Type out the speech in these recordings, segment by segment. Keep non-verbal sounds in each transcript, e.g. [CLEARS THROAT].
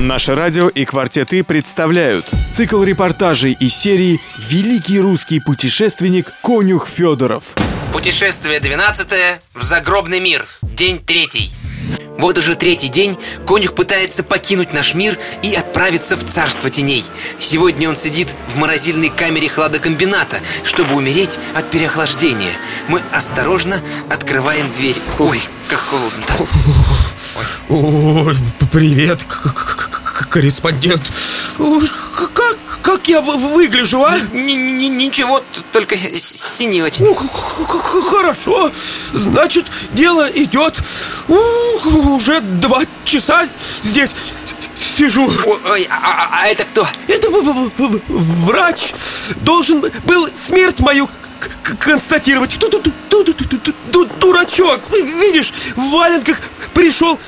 Наше радио и «Квартеты» представляют цикл репортажей из серии «Великий русский путешественник Конюх Федоров». Путешествие 12 в загробный мир. День третий. Вот уже третий день конюх пытается покинуть наш мир и отправиться в царство теней. Сегодня он сидит в морозильной камере хладокомбината, чтобы умереть от переохлаждения. Мы осторожно открываем дверь. Ой, как холодно-то. Ой, привет, к- к- к- корреспондент. Ой, как, как я вы- выгляжу, а? Ничего, только с- синий очень. Х- х- Хорошо, значит, дело идет. Уже два часа здесь сижу. Ой, а, а- а это кто? Это в- в- в- в- врач должен был смерть мою констатировать. Ту- ту- ту- ту- ту- ту- ту- ту- Дурачок, видишь, в валенках пришел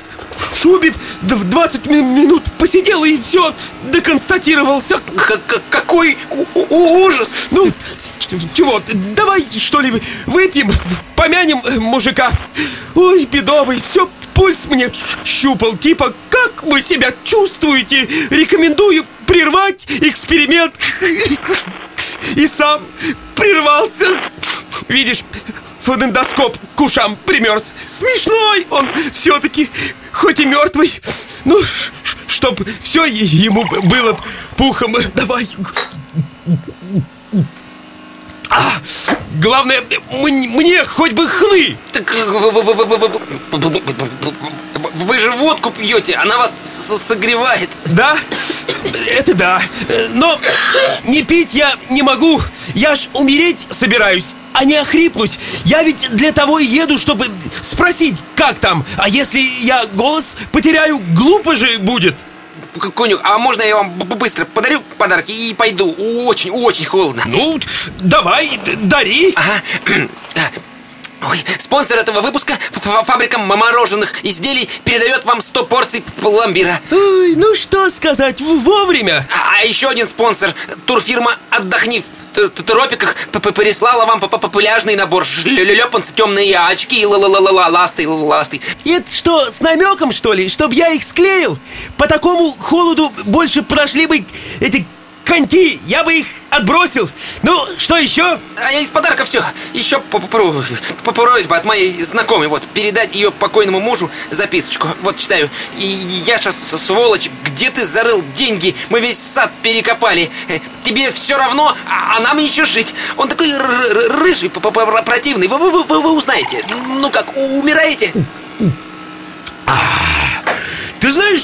в шубе д- в 20 ми- минут посидел и все доконстатировался. К- к- какой ужас! Ну, чего, давай, что ли, выпьем, помянем э, мужика. Ой, бедовый, все пульс мне щупал, типа, как вы себя чувствуете? Рекомендую прервать эксперимент. [LAUGHS] И сам прервался. Видишь, фонендоскоп к ушам примерз. Смешной он все-таки, хоть и мертвый. Ну, чтоб все ему было пухом. Давай. А, главное, мне хоть бы хны. Так э, вы, же водку пьете, она вас согревает. Да, это да. Но не пить я не могу. Я ж умереть собираюсь, а не охрипнуть. Я ведь для того и еду, чтобы спросить, как там. А если я голос потеряю, глупо же будет. Конюх, а можно я вам быстро подарю подарки и пойду? Очень, очень холодно. Ну, давай, дари. Ага. [CLEARS THROAT] Ой, спонсор этого выпуска фабрика мороженых изделий передает вам 100 порций пломбира. Ой, ну что сказать, вовремя. А, а еще один спонсор, турфирма «Отдохни тропиках» п- п- прислала вам п- п- пляжный набор шлепанцы, темные очки и ласты, ласты. Это что, с намеком, что ли? Чтоб я их склеил? По такому холоду больше прошли бы эти коньки, я бы их отбросил. Ну, что еще? А из подарка все. Еще просьба от моей знакомой вот передать ее покойному мужу записочку. Вот читаю. И я сейчас сволочь, где ты зарыл деньги? Мы весь сад перекопали. Э, Тебе все равно, а, а нам еще жить. Он такой рыжий, противный. Вы, вы, вы, вы узнаете. Ну как, умираете?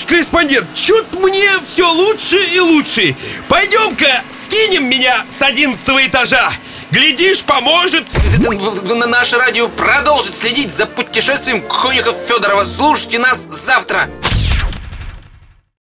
Корреспондент, чуть мне все лучше и лучше. Пойдем-ка скинем меня с одиннадцатого этажа. Глядишь, поможет. На- Наше радио продолжит следить за путешествием Конюха Федорова. Слушайте нас завтра.